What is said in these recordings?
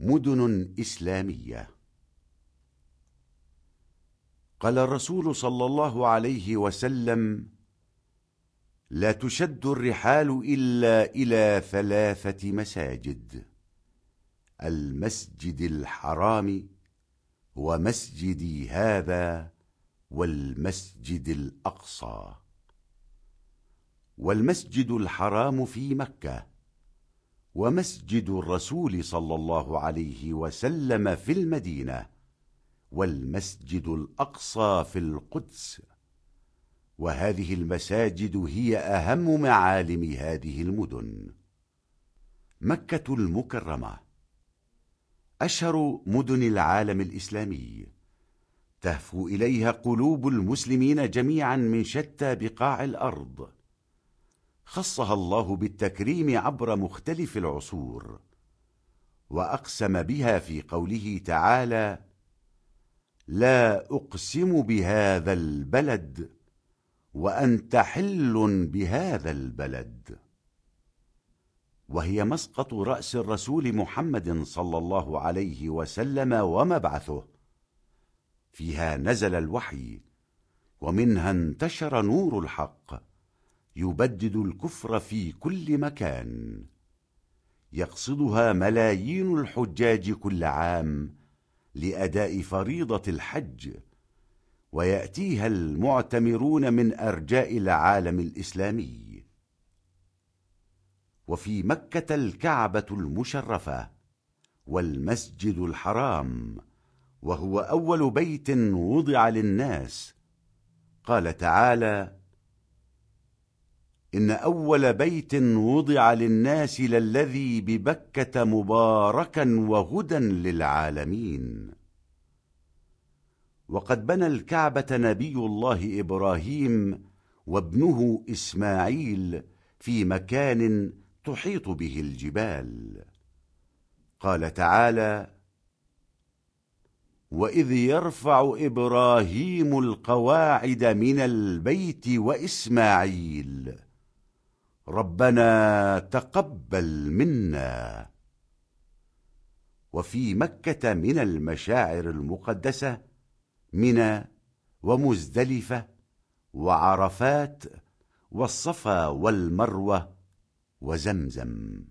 مدن إسلامية. قال الرسول صلى الله عليه وسلم لا تشد الرحال إلا إلى ثلاثة مساجد المسجد الحرام ومسجدي هذا والمسجد الأقصى. والمسجد الحرام في مكة. ومسجد الرسول صلى الله عليه وسلم في المدينة والمسجد الأقصى في القدس. وهذه المساجد هي أهم معالم هذه المدن. مكة المكرمة أشهر مدن العالم الإسلامي. تهفو إليها قلوب المسلمين جميعا من شتى بقاع الأرض. خصها الله بالتكريم عبر مختلف العصور وأقسم بها في قوله تعالى لا أقسم بهذا البلد وأنت حل بهذا البلد. وهي مسقط رأس الرسول محمد صلى الله عليه وسلم ومبعثه. فيها نزل الوحي ومنها انتشر نور الحق. يبدد الكفر في كل مكان. يقصدها ملايين الحجاج كل عام لأداء فريضة الحج ويأتيها المعتمرون من أرجاء العالم الإسلامي. وفي مكة الكعبة المشرفة والمسجد الحرام وهو أول بيت وضع للناس. قال تعالى إن أول بيت وضع للناس للذي ببكة مباركا وهدى للعالمين. وقد بنى الكعبة نبي الله إبراهيم وابنه إسماعيل في مكان تحيط به الجبال. قال تعالى وإذ يرفع إبراهيم القواعد من البيت وإسماعيل ربنا تقبل منا. وفي مكة من المشاعر المقدسة منى ومزدلفة وعرفات والصفا والمروة وزمزم.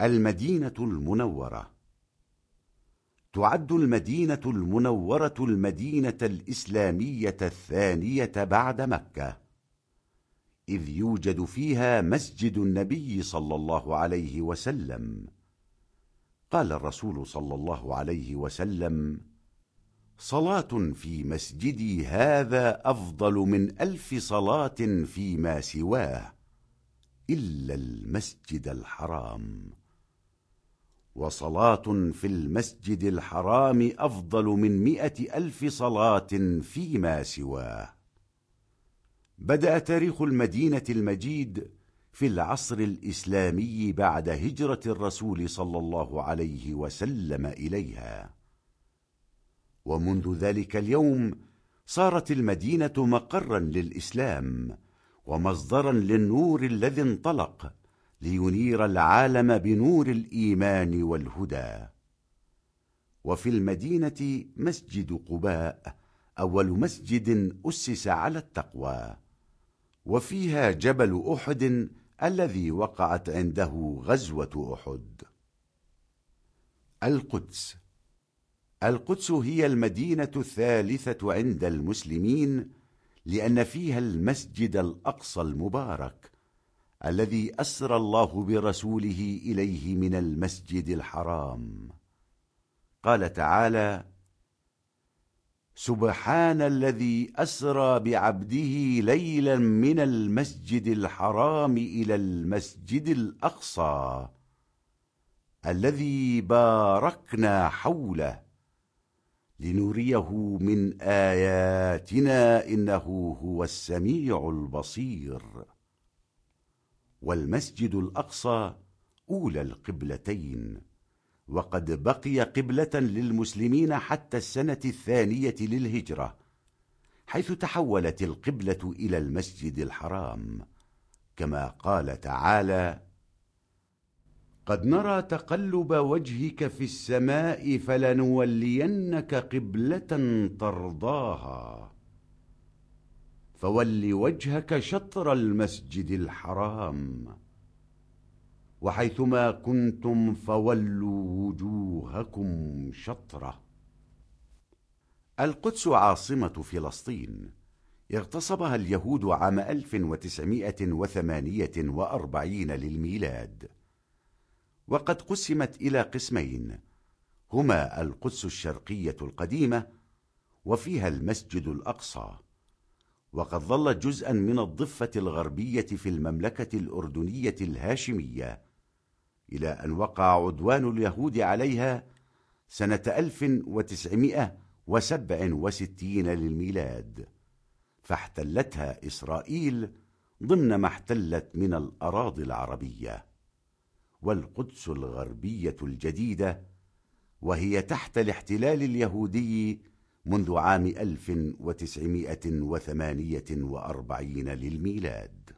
المدينة المنورة. تعد المدينة المنورة المدينة الإسلامية الثانية بعد مكة. إذ يوجد فيها مسجد النبي صلى الله عليه وسلم. قال الرسول صلى الله عليه وسلم صلاة في مسجدي هذا أفضل من ألف صلاة فيما سواه إلا المسجد الحرام. وصلاة في المسجد الحرام أفضل من مئة ألف صلاة فيما سواه. بدأ تاريخ المدينة المجيد في العصر الإسلامي بعد هجرة الرسول صلى الله عليه وسلم إليها. ومنذ ذلك اليوم صارت المدينة مقرا للإسلام ومصدرا للنور الذي انطلق لينير العالم بنور الإيمان والهدى. وفي المدينة مسجد قباء أول مسجد أسس على التقوى. وفيها جبل أحد الذي وقعت عنده غزوة أحد. القدس. القدس هي المدينة الثالثة عند المسلمين لأن فيها المسجد الأقصى المبارك الذي أسرى الله برسوله إليه من المسجد الحرام. قال تعالى سبحان الذي أسرى بعبده ليلا من المسجد الحرام إلى المسجد الأقصى الذي باركنا حوله لنريه من آياتنا إنه هو السميع البصير. والمسجد الأقصى أولى القبلتين. وقد بقي قبلة للمسلمين حتى السنة الثانية للهجرة حيث تحولت القبلة إلى المسجد الحرام. كما قال تعالى قد نرى تقلب وجهك في السماء فلنولينك قبلة ترضاها فول وجهك شطر المسجد الحرام. وحيثما كنتم فولوا وجوهكم شطرة. القدس عاصمة فلسطين. اغتصبها اليهود عام 1948 للميلاد. وقد قسمت إلى قسمين. هما القدس الشرقية القديمة وفيها المسجد الأقصى. وقد ظلت جزءا من الضفة الغربية في المملكة الأردنية الهاشمية. إلى أن وقع عدوان اليهود عليها سنة 1967 للميلاد فاحتلتها إسرائيل ضمن ما احتلت من الأراضي العربية والقدس الغربية الجديدة وهي تحت الاحتلال اليهودي منذ عام 1948 للميلاد.